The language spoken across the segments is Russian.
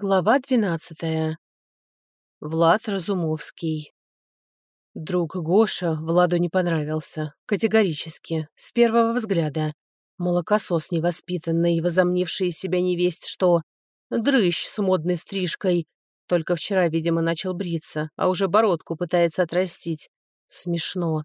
Глава двенадцатая. Влад Разумовский. Друг Гоша Владу не понравился. Категорически. С первого взгляда. Молокосос невоспитанный, возомнивший себя невесть что. Дрыщ с модной стрижкой. Только вчера, видимо, начал бриться, а уже бородку пытается отрастить. Смешно.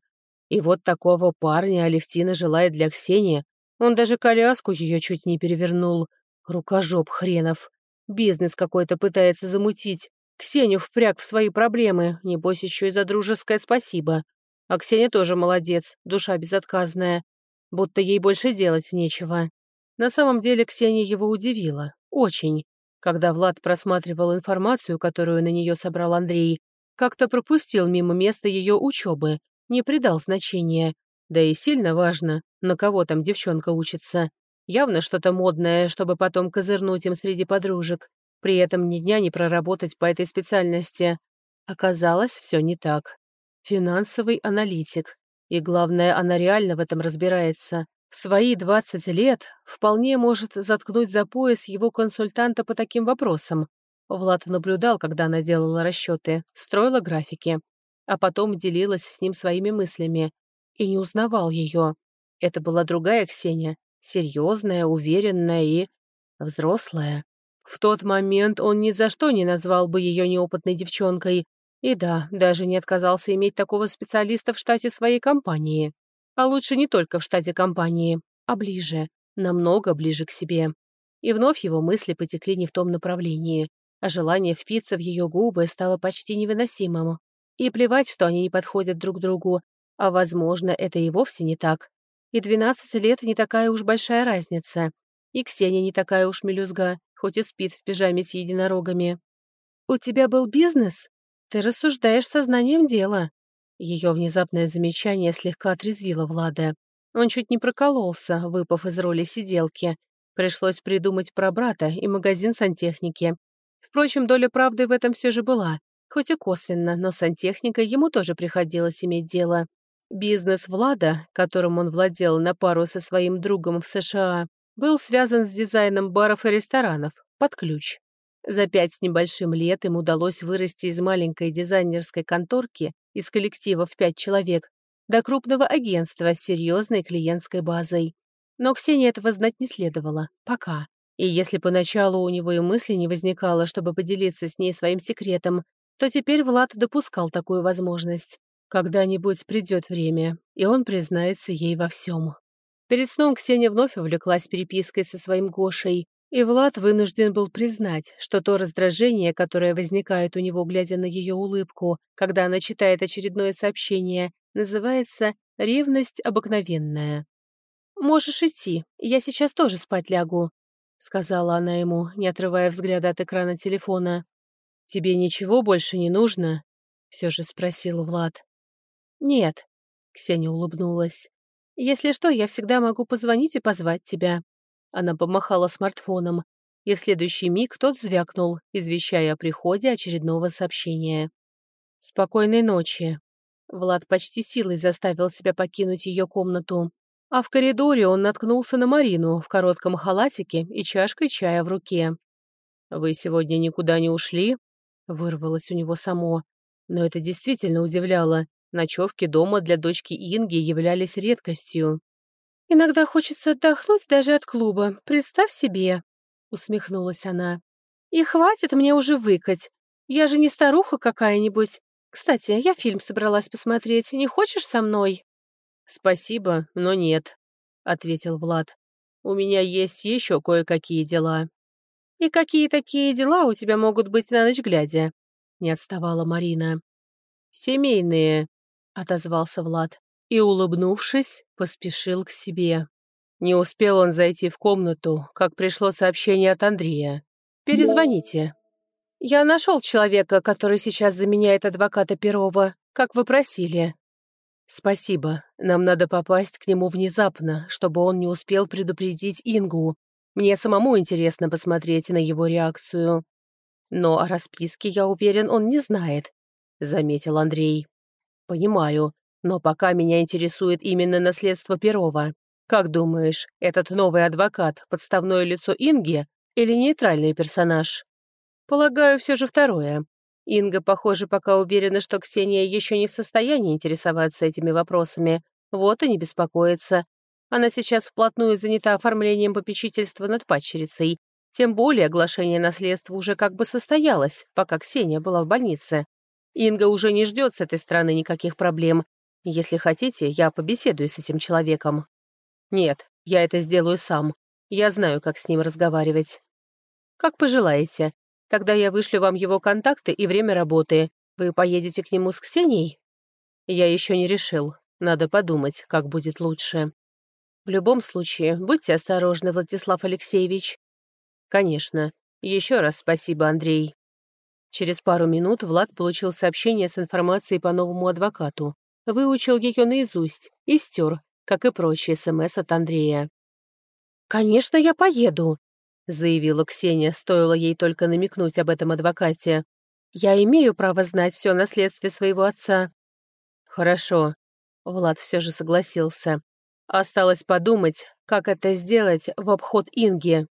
И вот такого парня Алевтина желает для Ксении. Он даже коляску ее чуть не перевернул. Рукожоп хренов. Бизнес какой-то пытается замутить. Ксению впряг в свои проблемы, небось еще и за дружеское спасибо. А Ксения тоже молодец, душа безотказная. Будто ей больше делать нечего. На самом деле Ксения его удивила. Очень. Когда Влад просматривал информацию, которую на нее собрал Андрей, как-то пропустил мимо места ее учебы, не придал значения. Да и сильно важно, на кого там девчонка учится. Явно что-то модное, чтобы потом козырнуть им среди подружек. При этом ни дня не проработать по этой специальности. Оказалось, все не так. Финансовый аналитик. И главное, она реально в этом разбирается. В свои 20 лет вполне может заткнуть за пояс его консультанта по таким вопросам. Влад наблюдал, когда она делала расчеты, строила графики, а потом делилась с ним своими мыслями. И не узнавал ее. Это была другая Ксения, серьезная, уверенная и взрослая. В тот момент он ни за что не назвал бы ее неопытной девчонкой. И да, даже не отказался иметь такого специалиста в штате своей компании. А лучше не только в штате компании, а ближе, намного ближе к себе. И вновь его мысли потекли не в том направлении, а желание впиться в ее губы стало почти невыносимым. И плевать, что они не подходят друг другу, а, возможно, это и вовсе не так. И 12 лет не такая уж большая разница. И Ксения не такая уж мелюзга, хоть и спит в пижаме с единорогами. «У тебя был бизнес? Ты рассуждаешь сознанием дела». Ее внезапное замечание слегка отрезвило Влада. Он чуть не прокололся, выпав из роли сиделки. Пришлось придумать про брата и магазин сантехники. Впрочем, доля правды в этом все же была. Хоть и косвенно, но сантехникой ему тоже приходилось иметь дело. Бизнес Влада, которым он владел на пару со своим другом в США, был связан с дизайном баров и ресторанов, под ключ. За пять с небольшим лет им удалось вырасти из маленькой дизайнерской конторки из коллектива в пять человек до крупного агентства с серьезной клиентской базой. Но Ксении этого знать не следовало. Пока. И если поначалу у него и мысли не возникало, чтобы поделиться с ней своим секретом, то теперь Влад допускал такую возможность. Когда-нибудь придет время, и он признается ей во всем. Перед сном Ксения вновь увлеклась перепиской со своим Гошей, и Влад вынужден был признать, что то раздражение, которое возникает у него, глядя на ее улыбку, когда она читает очередное сообщение, называется «ревность обыкновенная». «Можешь идти, я сейчас тоже спать лягу», — сказала она ему, не отрывая взгляда от экрана телефона. «Тебе ничего больше не нужно?» — все же спросил Влад. «Нет», — Ксения улыбнулась. «Если что, я всегда могу позвонить и позвать тебя». Она помахала смартфоном, и в следующий миг тот звякнул, извещая о приходе очередного сообщения. «Спокойной ночи». Влад почти силой заставил себя покинуть ее комнату, а в коридоре он наткнулся на Марину в коротком халатике и чашкой чая в руке. «Вы сегодня никуда не ушли?» — вырвалось у него само. Но это действительно удивляло. Ночевки дома для дочки Инги являлись редкостью. «Иногда хочется отдохнуть даже от клуба, представь себе», — усмехнулась она. «И хватит мне уже выкать. Я же не старуха какая-нибудь. Кстати, я фильм собралась посмотреть. Не хочешь со мной?» «Спасибо, но нет», — ответил Влад. «У меня есть еще кое-какие дела». «И какие такие дела у тебя могут быть на ночь глядя?» — не отставала Марина. «Семейные», — отозвался Влад и, улыбнувшись, поспешил к себе. Не успел он зайти в комнату, как пришло сообщение от Андрея. «Перезвоните». «Я нашел человека, который сейчас заменяет адвоката Перова, как вы просили». «Спасибо. Нам надо попасть к нему внезапно, чтобы он не успел предупредить Ингу. Мне самому интересно посмотреть на его реакцию». «Но о расписке, я уверен, он не знает», — заметил Андрей. «Понимаю, но пока меня интересует именно наследство Перова. Как думаешь, этот новый адвокат – подставное лицо Инги или нейтральный персонаж?» Полагаю, все же второе. Инга, похоже, пока уверена, что Ксения еще не в состоянии интересоваться этими вопросами. Вот и не беспокоится. Она сейчас вплотную занята оформлением попечительства над падчерицей. Тем более оглашение наследства уже как бы состоялось, пока Ксения была в больнице. Инга уже не ждет с этой стороны никаких проблем. Если хотите, я побеседую с этим человеком. Нет, я это сделаю сам. Я знаю, как с ним разговаривать. Как пожелаете. Тогда я вышлю вам его контакты и время работы. Вы поедете к нему с Ксенией? Я еще не решил. Надо подумать, как будет лучше. В любом случае, будьте осторожны, Владислав Алексеевич. Конечно. Еще раз спасибо, Андрей. Через пару минут Влад получил сообщение с информацией по новому адвокату. Выучил ее наизусть и стер, как и прочие СМС от Андрея. «Конечно, я поеду», — заявила Ксения, стоило ей только намекнуть об этом адвокате. «Я имею право знать все о наследстве своего отца». «Хорошо», — Влад все же согласился. Осталось подумать, как это сделать в обход Инги.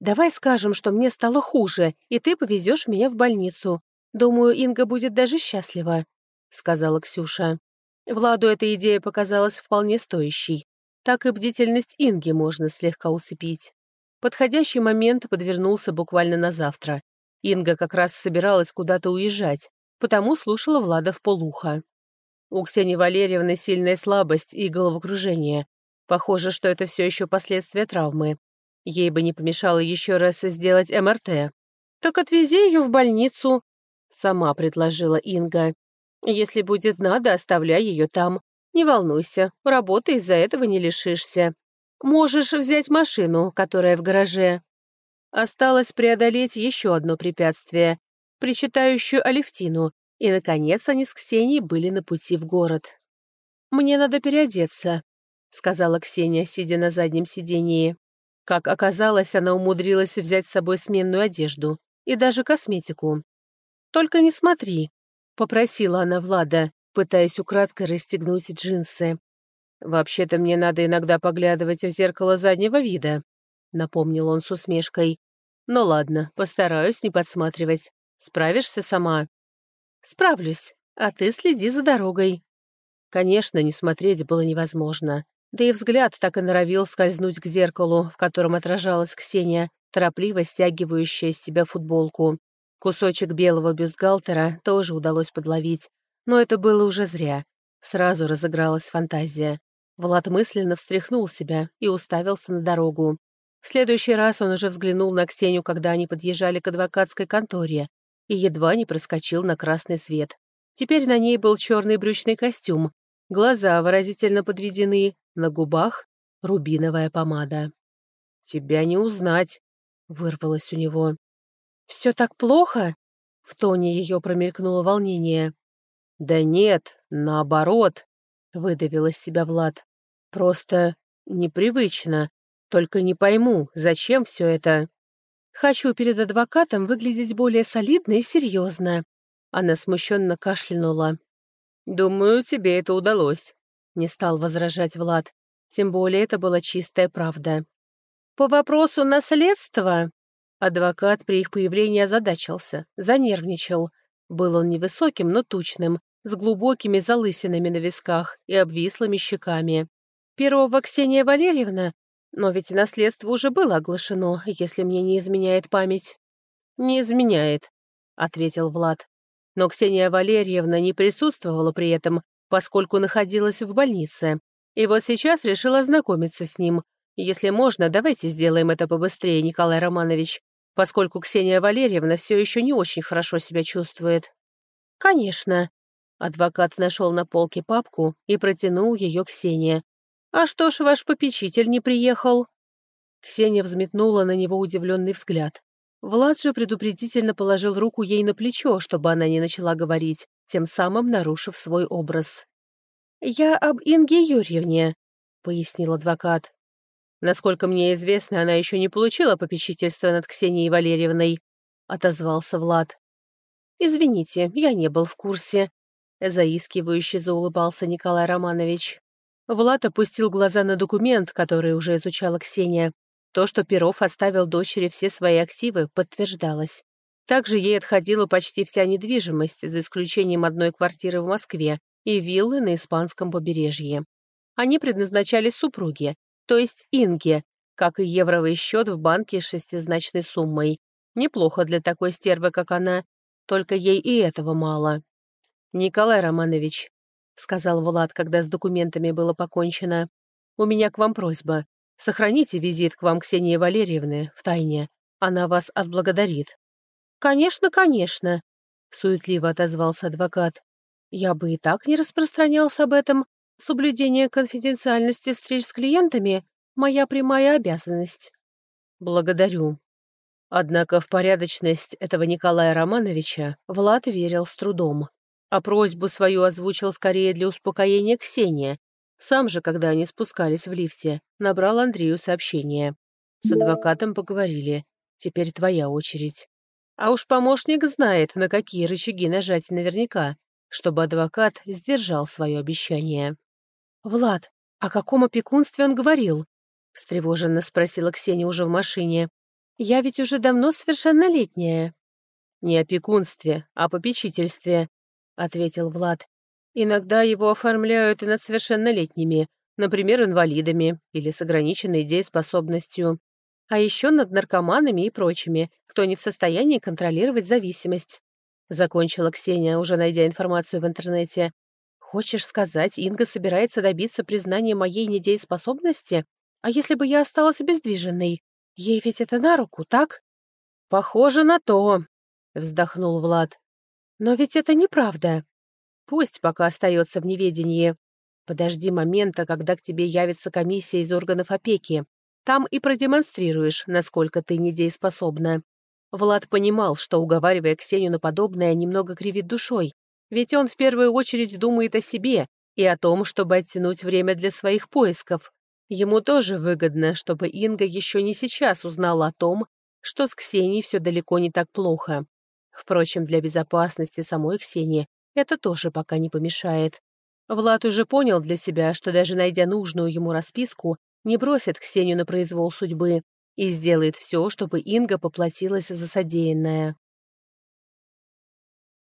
«Давай скажем, что мне стало хуже, и ты повезешь меня в больницу. Думаю, Инга будет даже счастлива», — сказала Ксюша. Владу эта идея показалась вполне стоящей. Так и бдительность Инги можно слегка усыпить. Подходящий момент подвернулся буквально на завтра. Инга как раз собиралась куда-то уезжать, потому слушала Влада в полухо. У Ксении Валерьевны сильная слабость и головокружение. Похоже, что это все еще последствия травмы. Ей бы не помешало еще раз сделать МРТ. «Так отвези ее в больницу», — сама предложила Инга. «Если будет надо, оставляй ее там. Не волнуйся, работы из-за этого не лишишься. Можешь взять машину, которая в гараже». Осталось преодолеть еще одно препятствие, причитающую Алевтину, и, наконец, они с Ксенией были на пути в город. «Мне надо переодеться», — сказала Ксения, сидя на заднем сидении. Как оказалось, она умудрилась взять с собой сменную одежду и даже косметику. «Только не смотри», — попросила она Влада, пытаясь украдкой расстегнуть джинсы. «Вообще-то мне надо иногда поглядывать в зеркало заднего вида», — напомнил он с усмешкой. «Ну ладно, постараюсь не подсматривать. Справишься сама?» «Справлюсь, а ты следи за дорогой». Конечно, не смотреть было невозможно. Да и взгляд так и норовил скользнуть к зеркалу, в котором отражалась Ксения, торопливо стягивающая с себя футболку. Кусочек белого бюстгальтера тоже удалось подловить, но это было уже зря. Сразу разыгралась фантазия. Влад мысленно встряхнул себя и уставился на дорогу. В следующий раз он уже взглянул на Ксению, когда они подъезжали к адвокатской конторе, и едва не проскочил на красный свет. Теперь на ней был черный брючный костюм, глаза выразительно подведены, на губах рубиновая помада. «Тебя не узнать», — вырвалось у него. «Все так плохо?» — в тоне ее промелькнуло волнение. «Да нет, наоборот», — выдавил из себя Влад. «Просто непривычно. Только не пойму, зачем все это?» «Хочу перед адвокатом выглядеть более солидно и серьезно». Она смущенно кашлянула. «Думаю, тебе это удалось», — не стал возражать Влад. Тем более это была чистая правда. «По вопросу наследства...» Адвокат при их появлении озадачился, занервничал. Был он невысоким, но тучным, с глубокими залысинами на висках и обвислыми щеками. Первого Ксения Валерьевна? Но ведь наследство уже было оглашено, если мне не изменяет память. «Не изменяет», — ответил Влад. Но Ксения Валерьевна не присутствовала при этом, поскольку находилась в больнице. И вот сейчас решила знакомиться с ним. Если можно, давайте сделаем это побыстрее, Николай Романович, поскольку Ксения Валерьевна все еще не очень хорошо себя чувствует. «Конечно», Адвокат нашел на полке папку и протянул ее Ксении. «А что ж ваш попечитель не приехал?» Ксения взметнула на него удивленный взгляд. Влад же предупредительно положил руку ей на плечо, чтобы она не начала говорить, тем самым нарушив свой образ. «Я об Инге Юрьевне», — пояснил адвокат. «Насколько мне известно, она еще не получила попечительства над Ксенией Валерьевной», — отозвался Влад. «Извините, я не был в курсе», Заискивающе заулыбался Николай Романович. Влад опустил глаза на документ, который уже изучала Ксения. То, что Перов оставил дочери все свои активы, подтверждалось. Также ей отходила почти вся недвижимость, за исключением одной квартиры в Москве и виллы на испанском побережье. Они предназначались супруге, то есть Инге, как и евровый счет в банке с шестизначной суммой. Неплохо для такой стервы, как она, только ей и этого мало. «Николай Романович», — сказал Влад, когда с документами было покончено, — «у меня к вам просьба. Сохраните визит к вам Ксении Валерьевны в тайне. Она вас отблагодарит». «Конечно, конечно», — суетливо отозвался адвокат. «Я бы и так не распространялся об этом. Соблюдение конфиденциальности встреч с клиентами — моя прямая обязанность». «Благодарю». Однако в порядочность этого Николая Романовича Влад верил с трудом. А просьбу свою озвучил скорее для успокоения Ксения. Сам же, когда они спускались в лифте, набрал Андрею сообщение. С адвокатом поговорили. Теперь твоя очередь. А уж помощник знает, на какие рычаги нажать наверняка, чтобы адвокат сдержал свое обещание. «Влад, о каком опекунстве он говорил?» — встревоженно спросила Ксения уже в машине. «Я ведь уже давно совершеннолетняя». «Не опекунстве, а попечительстве», — ответил Влад. «Иногда его оформляют и над совершеннолетними, например, инвалидами или с ограниченной дееспособностью а еще над наркоманами и прочими, кто не в состоянии контролировать зависимость. Закончила Ксения, уже найдя информацию в интернете. «Хочешь сказать, Инга собирается добиться признания моей недееспособности? А если бы я осталась обездвиженной? Ей ведь это на руку, так?» «Похоже на то», — вздохнул Влад. «Но ведь это неправда». «Пусть пока остается в неведении. Подожди момента, когда к тебе явится комиссия из органов опеки. Там и продемонстрируешь, насколько ты недееспособна». Влад понимал, что, уговаривая Ксению на подобное, немного кривит душой, ведь он в первую очередь думает о себе и о том, чтобы оттянуть время для своих поисков. Ему тоже выгодно, чтобы Инга еще не сейчас узнала о том, что с Ксенией все далеко не так плохо. Впрочем, для безопасности самой Ксении это тоже пока не помешает. Влад уже понял для себя, что даже найдя нужную ему расписку, не бросит Ксению на произвол судьбы и сделает все, чтобы Инга поплатилась за содеянное.